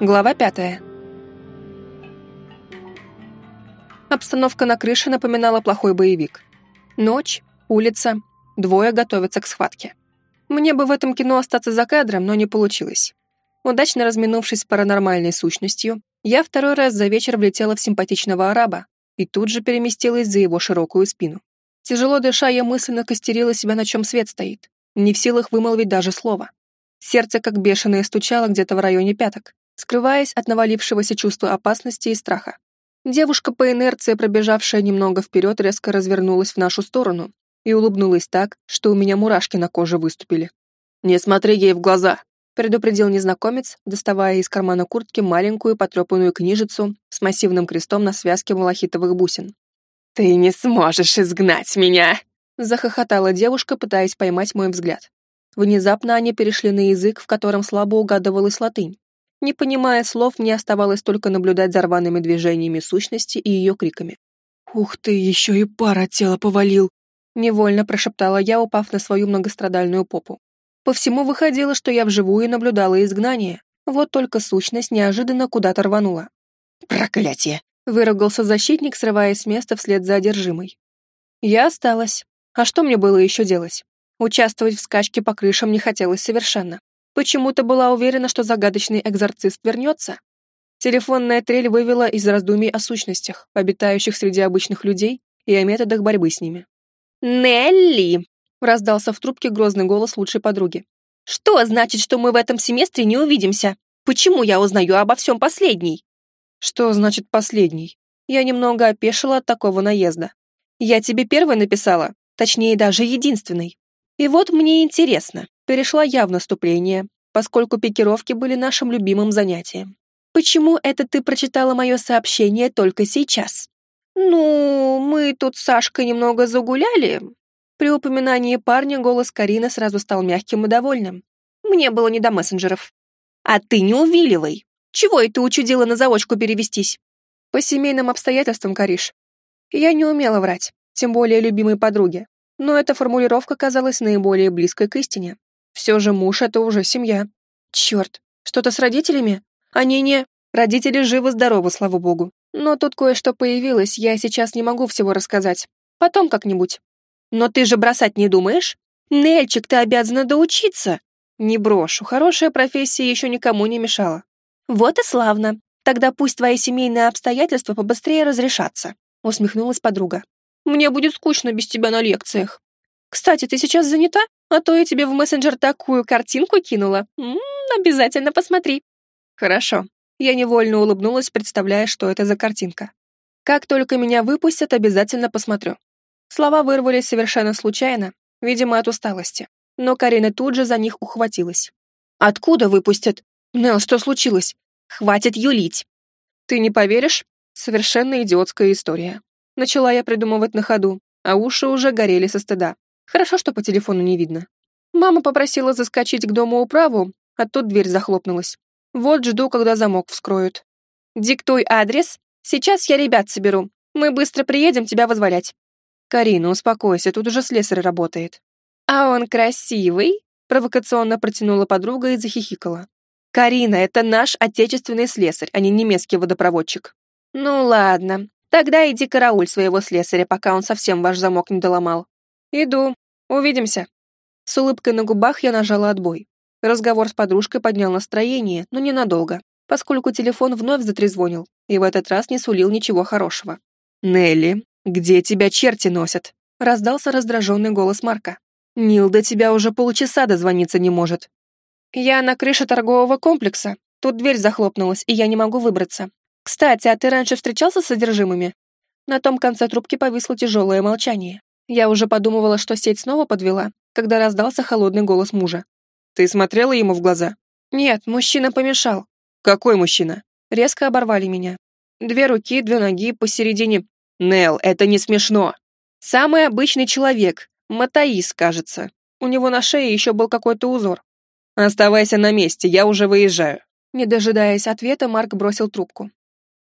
Глава пятая. Обстановка на крыше напоминала плохой боевик. Ночь, улица, двое готовятся к схватке. Мне бы в этом кино остаться за кадром, но не получилось. Удачно разминувшись с паранормальной сущностью, я второй раз за вечер влетела в симпатичного араба и тут же переместилась за его широкую спину. Тяжело дыша, я мысленно костерила себя, на чем свет стоит, не в силах вымолвить даже слова. Сердце как бешеное стучало где-то в районе пяток, скрываясь от навалившегося чувства опасности и страха. Девушка по инерции, пробежавшая немного вперед, резко развернулась в нашу сторону и улыбнулась так, что у меня мурашки на коже выступили. «Не смотри ей в глаза!» — предупредил незнакомец, доставая из кармана куртки маленькую потрепанную книжицу с массивным крестом на связке малахитовых бусин. «Ты не сможешь изгнать меня!» — захохотала девушка, пытаясь поймать мой взгляд. Внезапно они перешли на язык, в котором слабо угадывалась латынь. Не понимая слов, мне оставалось только наблюдать за рваными движениями сущности и ее криками. «Ух ты, еще и пар от тела повалил!» Невольно прошептала я, упав на свою многострадальную попу. По всему выходило, что я вживую наблюдала изгнание, вот только сущность неожиданно куда-то рванула. «Проклятие!» — выругался защитник, срываясь с места вслед за одержимой. Я осталась. А что мне было еще делать? Участвовать в скачке по крышам не хотелось совершенно. Почему-то была уверена, что загадочный экзорцист вернется. Телефонная трель вывела из раздумий о сущностях, обитающих среди обычных людей, и о методах борьбы с ними. «Нелли!» — раздался в трубке грозный голос лучшей подруги. «Что значит, что мы в этом семестре не увидимся? Почему я узнаю обо всем последней?» «Что значит последний?» Я немного опешила от такого наезда. «Я тебе первой написала, точнее даже единственной. И вот мне интересно, перешла я в наступление, поскольку пикировки были нашим любимым занятием. Почему это ты прочитала мое сообщение только сейчас? Ну, мы тут с Сашкой немного загуляли. При упоминании парня голос Карины сразу стал мягким и довольным. Мне было не до мессенджеров. А ты не увиливай. Чего это учудила на заочку перевестись? По семейным обстоятельствам, Кариш. Я не умела врать, тем более любимой подруге. Но эта формулировка казалась наиболее близкой к истине. Все же муж — это уже семья. Черт, что-то с родителями? Они не... Родители живы-здоровы, слава богу. Но тут кое-что появилось, я сейчас не могу всего рассказать. Потом как-нибудь. Но ты же бросать не думаешь? Нельчик, ты обязана доучиться. Не брошу, хорошая профессия еще никому не мешала. Вот и славно. Тогда пусть твои семейные обстоятельства побыстрее разрешатся, усмехнулась подруга. Мне будет скучно без тебя на лекциях. Кстати, ты сейчас занята? А то я тебе в мессенджер такую картинку кинула. М -м, обязательно посмотри. Хорошо. Я невольно улыбнулась, представляя, что это за картинка. Как только меня выпустят, обязательно посмотрю. Слова вырвались совершенно случайно, видимо, от усталости. Но Карина тут же за них ухватилась. «Откуда выпустят? Нел, что случилось? Хватит юлить!» «Ты не поверишь? Совершенно идиотская история. Начала я придумывать на ходу, а уши уже горели со стыда. Хорошо, что по телефону не видно. Мама попросила заскочить к дому управу, а тут дверь захлопнулась. Вот жду, когда замок вскроют. Диктуй адрес. Сейчас я ребят соберу. Мы быстро приедем тебя возволять. Карина, успокойся, тут уже слесарь работает. А он красивый? Провокационно протянула подруга и захихикала. Карина, это наш отечественный слесарь, а не немецкий водопроводчик. Ну ладно, Тогда иди карауль своего слесаря, пока он совсем ваш замок не доломал. Иду. Увидимся. С улыбкой на губах я нажала отбой. Разговор с подружкой поднял настроение, но ненадолго, поскольку телефон вновь затрезвонил и в этот раз не сулил ничего хорошего. «Нелли, где тебя черти носят?» — раздался раздраженный голос Марка. «Нил до тебя уже полчаса дозвониться не может». «Я на крыше торгового комплекса. Тут дверь захлопнулась, и я не могу выбраться. «Кстати, а ты раньше встречался с содержимыми?» На том конце трубки повисло тяжелое молчание. Я уже подумывала, что сеть снова подвела, когда раздался холодный голос мужа. «Ты смотрела ему в глаза?» «Нет, мужчина помешал». «Какой мужчина?» Резко оборвали меня. Две руки, две ноги, посередине... «Нел, это не смешно!» «Самый обычный человек. Матаис, кажется. У него на шее еще был какой-то узор». «Оставайся на месте, я уже выезжаю». Не дожидаясь ответа, Марк бросил трубку.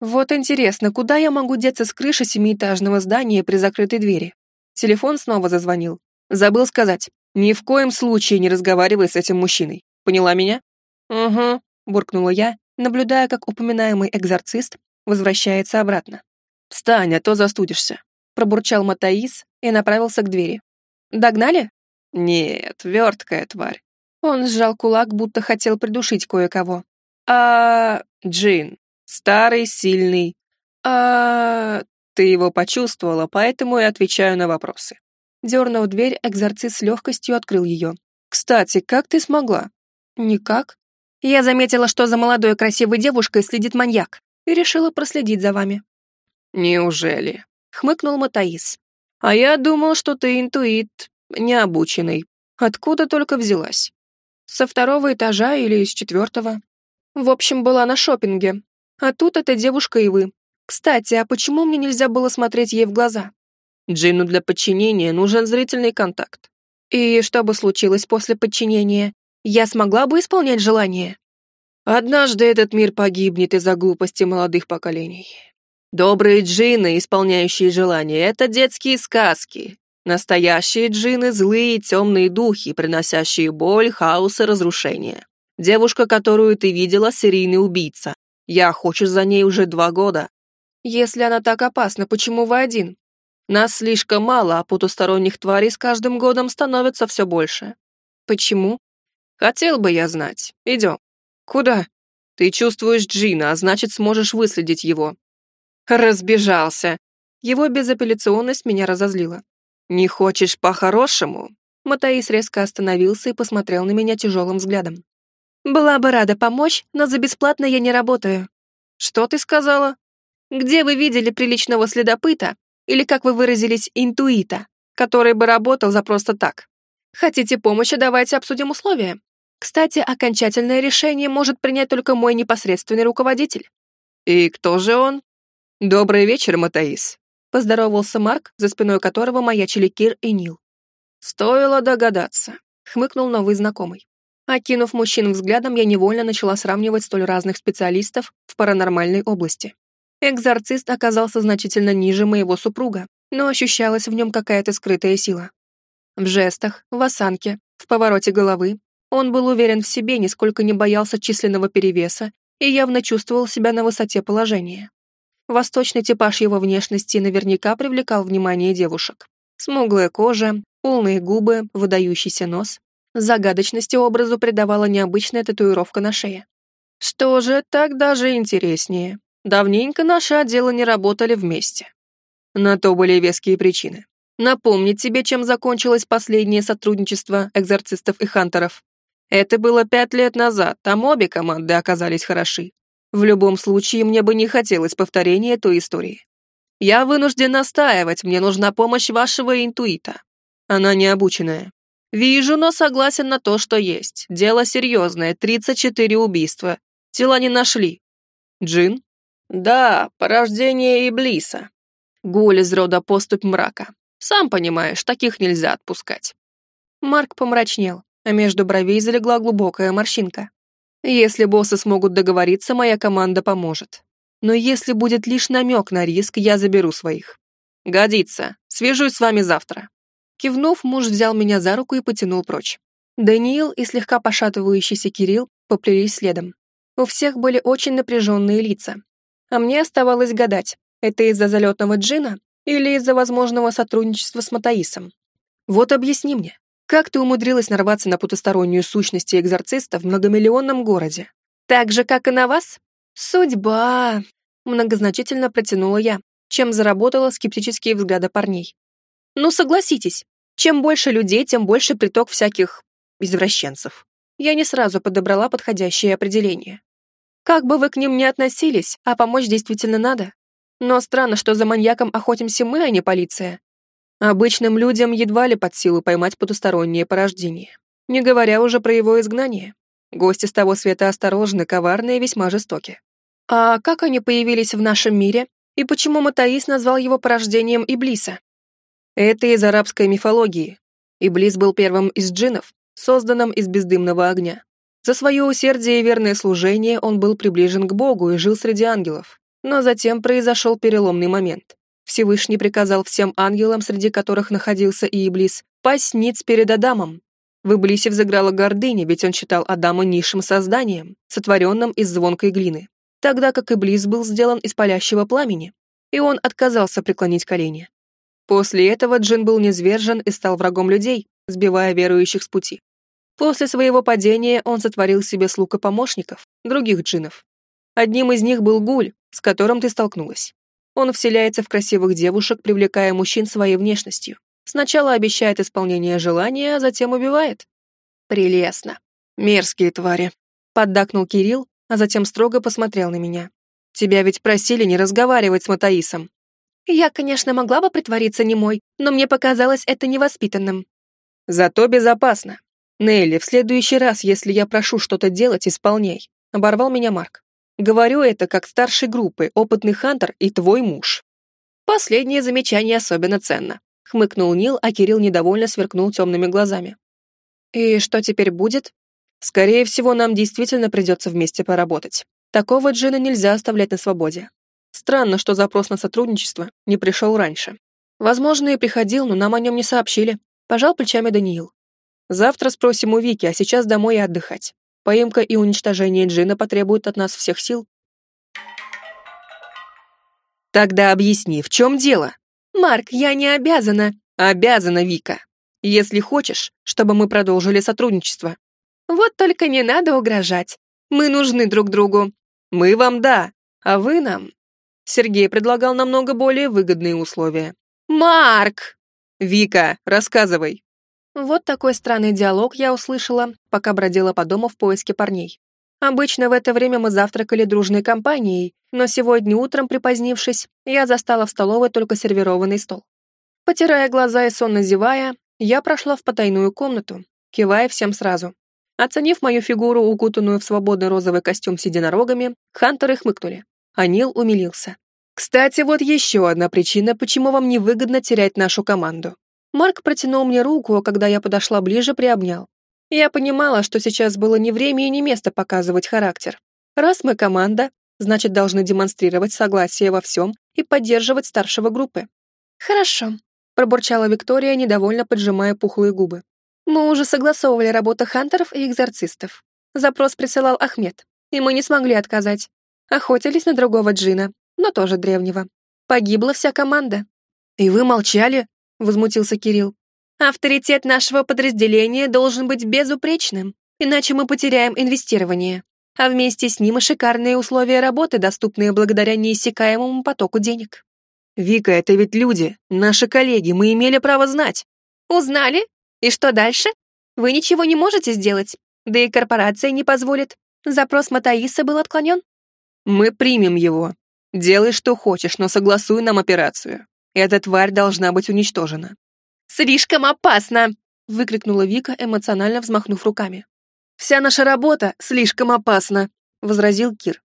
Вот интересно, куда я могу деться с крыши семиэтажного здания при закрытой двери? Телефон снова зазвонил. Забыл сказать. Ни в коем случае не разговаривай с этим мужчиной. Поняла меня? Угу, буркнула я наблюдая, как упоминаемый экзорцист возвращается обратно. «Встань, а то застудишься», — пробурчал Матаис и направился к двери. «Догнали?» «Нет, верткая тварь». Он сжал кулак, будто хотел придушить кое-кого. «А... Джин. Старый, сильный. А... Ты его почувствовала, поэтому и отвечаю на вопросы». Дернув дверь, экзорцист с легкостью открыл ее. «Кстати, как ты смогла?» «Никак. Я заметила, что за молодой красивой девушкой следит маньяк, и решила проследить за вами». «Неужели?» — хмыкнул Матаис. «А я думал, что ты интуит, необученный. Откуда только взялась?» «Со второго этажа или с четвертого?» «В общем, была на шопинге. А тут эта девушка и вы. Кстати, а почему мне нельзя было смотреть ей в глаза?» Джину для подчинения нужен зрительный контакт. И что бы случилось после подчинения? Я смогла бы исполнять желание? Однажды этот мир погибнет из-за глупости молодых поколений. Добрые джины, исполняющие желания, это детские сказки. Настоящие джины — злые темные духи, приносящие боль, хаос и разрушение. Девушка, которую ты видела, серийный убийца. Я охочусь за ней уже два года. Если она так опасна, почему вы один? Нас слишком мало, а потусторонних тварей с каждым годом становится все больше. Почему? Хотел бы я знать. Идем. Куда? Ты чувствуешь Джина, а значит, сможешь выследить его. Разбежался. Его безапелляционность меня разозлила. Не хочешь по-хорошему? Матаис резко остановился и посмотрел на меня тяжелым взглядом. «Была бы рада помочь, но за бесплатно я не работаю». «Что ты сказала?» «Где вы видели приличного следопыта, или, как вы выразились, интуита, который бы работал за просто так. Хотите помощи, давайте обсудим условия. Кстати, окончательное решение может принять только мой непосредственный руководитель. И кто же он? Добрый вечер, Матаис. Поздоровался Марк, за спиной которого маячили Кир и Нил. Стоило догадаться, хмыкнул новый знакомый. Окинув мужчин взглядом, я невольно начала сравнивать столь разных специалистов в паранормальной области. Экзорцист оказался значительно ниже моего супруга, но ощущалась в нем какая-то скрытая сила. В жестах, в осанке, в повороте головы он был уверен в себе, нисколько не боялся численного перевеса и явно чувствовал себя на высоте положения. Восточный типаж его внешности наверняка привлекал внимание девушек. Смуглая кожа, полные губы, выдающийся нос. Загадочности образу придавала необычная татуировка на шее. Что же, так даже интереснее. Давненько наши отделы не работали вместе. На то были веские причины. Напомнить тебе, чем закончилось последнее сотрудничество экзорцистов и хантеров. Это было пять лет назад, там обе команды оказались хороши. В любом случае, мне бы не хотелось повторения той истории. Я вынужден настаивать, мне нужна помощь вашего интуита. Она необученная. Вижу, но согласен на то, что есть. Дело серьезное, 34 убийства. Тела не нашли. Джин? Да, порождение Иблиса. Гуль из рода поступь мрака. Сам понимаешь, таких нельзя отпускать. Марк помрачнел, а между бровей залегла глубокая морщинка. Если боссы смогут договориться, моя команда поможет. Но если будет лишь намек на риск, я заберу своих. Годится. Свяжусь с вами завтра. Кивнув, муж взял меня за руку и потянул прочь. Даниил и слегка пошатывающийся Кирилл поплелись следом. У всех были очень напряженные лица, а мне оставалось гадать, это из-за залетного джина или из-за возможного сотрудничества с Матаисом. Вот объясни мне, как ты умудрилась нарваться на потустороннюю сущность экзорциста в многомиллионном городе? Так же, как и на вас? Судьба! Многозначительно протянула я, чем заработала скептические взгляды парней. Ну, согласитесь, чем больше людей, тем больше приток всяких извращенцев. Я не сразу подобрала подходящее определение. Как бы вы к ним ни относились, а помочь действительно надо. Но странно, что за маньяком охотимся мы, а не полиция. Обычным людям едва ли под силу поймать потустороннее порождение. Не говоря уже про его изгнание. Гости с того света осторожны, коварны и весьма жестоки. А как они появились в нашем мире? И почему Матаис назвал его порождением Иблиса? Это из арабской мифологии. Иблис был первым из джиннов, созданным из бездымного огня. За свое усердие и верное служение он был приближен к Богу и жил среди ангелов. Но затем произошел переломный момент. Всевышний приказал всем ангелам, среди которых находился и Иблис, пасть ниц перед Адамом. В Иблисе взыграла гордыня, ведь он считал Адама низшим созданием, сотворенным из звонкой глины, тогда как Иблис был сделан из палящего пламени, и он отказался преклонить колени. После этого Джин был низвержен и стал врагом людей, сбивая верующих с пути. После своего падения он сотворил себе слуг и помощников, других джинов. Одним из них был Гуль, с которым ты столкнулась. Он вселяется в красивых девушек, привлекая мужчин своей внешностью. Сначала обещает исполнение желания, а затем убивает. Прелестно. Мерзкие твари. Поддакнул Кирилл, а затем строго посмотрел на меня. Тебя ведь просили не разговаривать с Матаисом. Я, конечно, могла бы притвориться немой, но мне показалось это невоспитанным. Зато безопасно. Нелли, в следующий раз, если я прошу что-то делать, исполняй. Оборвал меня Марк. Говорю это как старший группы, опытный хантер и твой муж. Последнее замечание особенно ценно. Хмыкнул Нил, а Кирилл недовольно сверкнул темными глазами. И что теперь будет? Скорее всего, нам действительно придется вместе поработать. Такого Джина нельзя оставлять на свободе. Странно, что запрос на сотрудничество не пришел раньше. Возможно, и приходил, но нам о нем не сообщили. Пожал плечами Даниил. Завтра спросим у Вики, а сейчас домой и отдыхать. Поимка и уничтожение Джина потребуют от нас всех сил. Тогда объясни, в чем дело? Марк, я не обязана. Обязана, Вика. Если хочешь, чтобы мы продолжили сотрудничество. Вот только не надо угрожать. Мы нужны друг другу. Мы вам да, а вы нам. Сергей предлагал намного более выгодные условия. Марк! Вика, рассказывай. Вот такой странный диалог я услышала, пока бродила по дому в поиске парней. Обычно в это время мы завтракали дружной компанией, но сегодня утром, припозднившись, я застала в столовой только сервированный стол. Потирая глаза и сонно зевая, я прошла в потайную комнату, кивая всем сразу. Оценив мою фигуру, укутанную в свободный розовый костюм с единорогами, хантеры хмыкнули. Анил умилился. «Кстати, вот еще одна причина, почему вам невыгодно терять нашу команду. Марк протянул мне руку, а когда я подошла ближе, приобнял. Я понимала, что сейчас было не время и не место показывать характер. Раз мы команда, значит, должны демонстрировать согласие во всем и поддерживать старшего группы. «Хорошо», — пробурчала Виктория, недовольно поджимая пухлые губы. «Мы уже согласовывали работу хантеров и экзорцистов. Запрос присылал Ахмед, и мы не смогли отказать. Охотились на другого джина, но тоже древнего. Погибла вся команда». «И вы молчали?» — возмутился Кирилл. «Авторитет нашего подразделения должен быть безупречным, иначе мы потеряем инвестирование, а вместе с ним и шикарные условия работы, доступные благодаря неиссякаемому потоку денег». «Вика, это ведь люди, наши коллеги, мы имели право знать». «Узнали? И что дальше? Вы ничего не можете сделать, да и корпорация не позволит. Запрос Матаиса был отклонен». «Мы примем его. Делай, что хочешь, но согласуй нам операцию. Эта тварь должна быть уничтожена. «Слишком опасно!» — выкрикнула Вика, эмоционально взмахнув руками. «Вся наша работа слишком опасна!» — возразил Кир.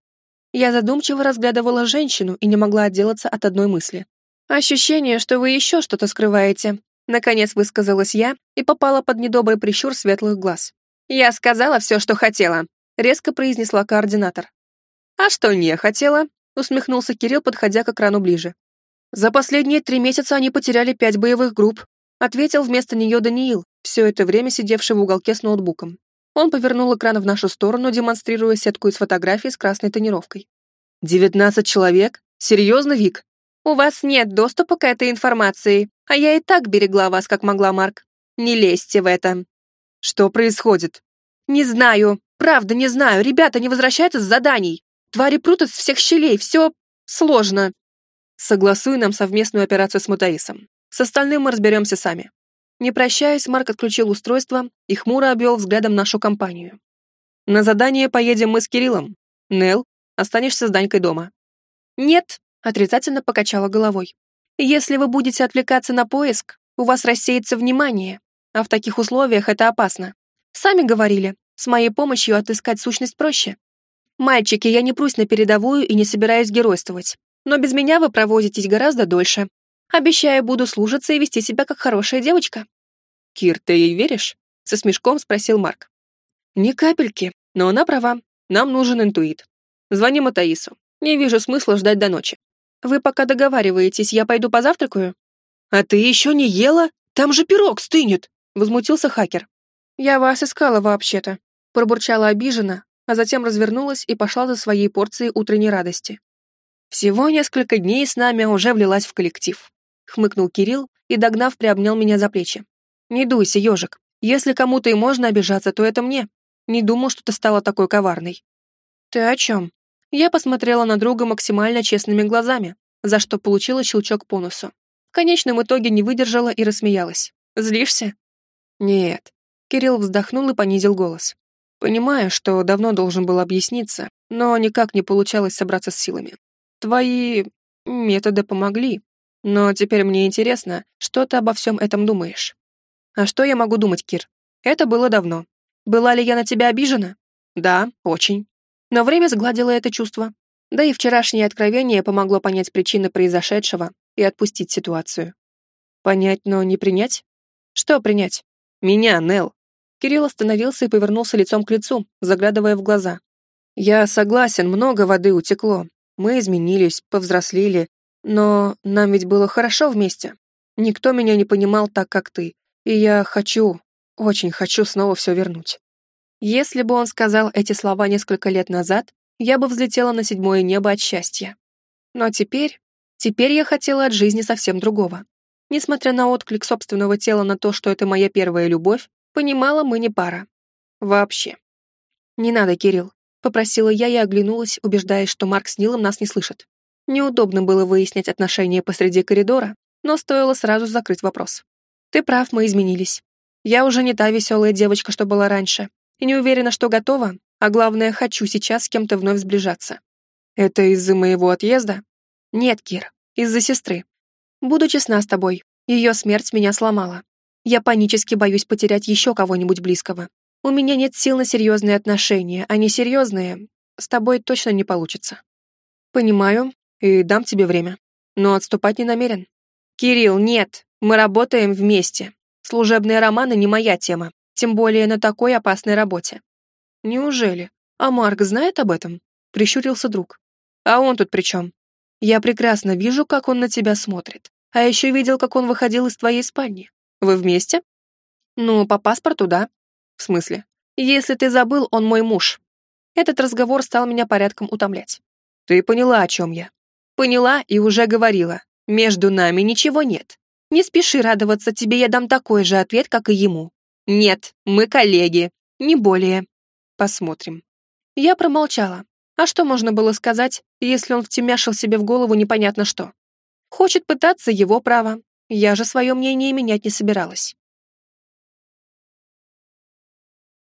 Я задумчиво разглядывала женщину и не могла отделаться от одной мысли. «Ощущение, что вы еще что-то скрываете», — наконец высказалась я и попала под недобрый прищур светлых глаз. «Я сказала все, что хотела», — резко произнесла координатор. «А что не хотела?» — усмехнулся Кирилл, подходя к экрану ближе. «За последние три месяца они потеряли пять боевых групп», ответил вместо нее Даниил, все это время сидевший в уголке с ноутбуком. Он повернул экран в нашу сторону, демонстрируя сетку из фотографий с красной тонировкой. «Девятнадцать человек? Серьезно, Вик?» «У вас нет доступа к этой информации, а я и так берегла вас, как могла, Марк. Не лезьте в это». «Что происходит?» «Не знаю. Правда, не знаю. Ребята не возвращаются с заданий. Твари прут из всех щелей. Все сложно. Согласуй нам совместную операцию с Мутаисом. С остальным мы разберемся сами. Не прощаясь, Марк отключил устройство и хмуро обвел взглядом нашу компанию. На задание поедем мы с Кириллом. Нел, останешься с Данькой дома. Нет, отрицательно покачала головой. Если вы будете отвлекаться на поиск, у вас рассеется внимание, а в таких условиях это опасно. Сами говорили, с моей помощью отыскать сущность проще. Мальчики, я не прусь на передовую и не собираюсь геройствовать но без меня вы проводитесь гораздо дольше. Обещаю, буду служиться и вести себя как хорошая девочка». «Кир, ты ей веришь?» — со смешком спросил Марк. «Ни капельки, но она права. Нам нужен интуит. Звони Матаису. Не вижу смысла ждать до ночи. Вы пока договариваетесь, я пойду позавтракаю?» «А ты еще не ела? Там же пирог стынет!» — возмутился хакер. «Я вас искала вообще-то», — пробурчала обиженно, а затем развернулась и пошла за своей порцией утренней радости. «Всего несколько дней с нами уже влилась в коллектив», — хмыкнул Кирилл и, догнав, приобнял меня за плечи. «Не дуйся, ежик. Если кому-то и можно обижаться, то это мне. Не думал, что ты стала такой коварной». «Ты о чем?» Я посмотрела на друга максимально честными глазами, за что получила щелчок по носу. В конечном итоге не выдержала и рассмеялась. «Злишься?» «Нет». Кирилл вздохнул и понизил голос. «Понимаю, что давно должен был объясниться, но никак не получалось собраться с силами. Твои методы помогли, но теперь мне интересно, что ты обо всем этом думаешь?» «А что я могу думать, Кир? Это было давно. Была ли я на тебя обижена? Да, очень. Но время сгладило это чувство. Да и вчерашнее откровение помогло понять причины произошедшего и отпустить ситуацию. Понять, но не принять? Что принять? Меня, Нел. Кирилл остановился и повернулся лицом к лицу, заглядывая в глаза. Я согласен, много воды утекло. Мы изменились, повзрослели, но нам ведь было хорошо вместе. Никто меня не понимал так, как ты. И я хочу, очень хочу снова все вернуть. Если бы он сказал эти слова несколько лет назад, я бы взлетела на седьмое небо от счастья. Но теперь, теперь я хотела от жизни совсем другого. Несмотря на отклик собственного тела на то, что это моя первая любовь, понимала, мы не пара. Вообще. «Не надо, Кирилл», — попросила я и оглянулась, убеждаясь, что Марк с Нилом нас не слышит. Неудобно было выяснять отношения посреди коридора, но стоило сразу закрыть вопрос. «Ты прав, мы изменились. Я уже не та веселая девочка, что была раньше, и не уверена, что готова, а главное, хочу сейчас с кем-то вновь сближаться. Это из-за моего отъезда? Нет, Кир, из-за сестры. Буду честна с тобой, ее смерть меня сломала. Я панически боюсь потерять еще кого-нибудь близкого. У меня нет сил на серьезные отношения, а несерьезные с тобой точно не получится. Понимаю и дам тебе время, но отступать не намерен. Кирилл, нет, мы работаем вместе. Служебные романы не моя тема, тем более на такой опасной работе. Неужели? А Марк знает об этом? Прищурился друг. А он тут при чем? Я прекрасно вижу, как он на тебя смотрит. А еще видел, как он выходил из твоей спальни. Вы вместе? Ну, по паспорту, да. В смысле? Если ты забыл, он мой муж. Этот разговор стал меня порядком утомлять. Ты поняла, о чем я? Поняла и уже говорила. Между нами ничего нет. Не спеши радоваться, тебе я дам такой же ответ, как и ему. Нет, мы коллеги, не более. Посмотрим. Я промолчала. А что можно было сказать, если он втемяшил себе в голову непонятно что? Хочет пытаться его право. Я же свое мнение менять не собиралась.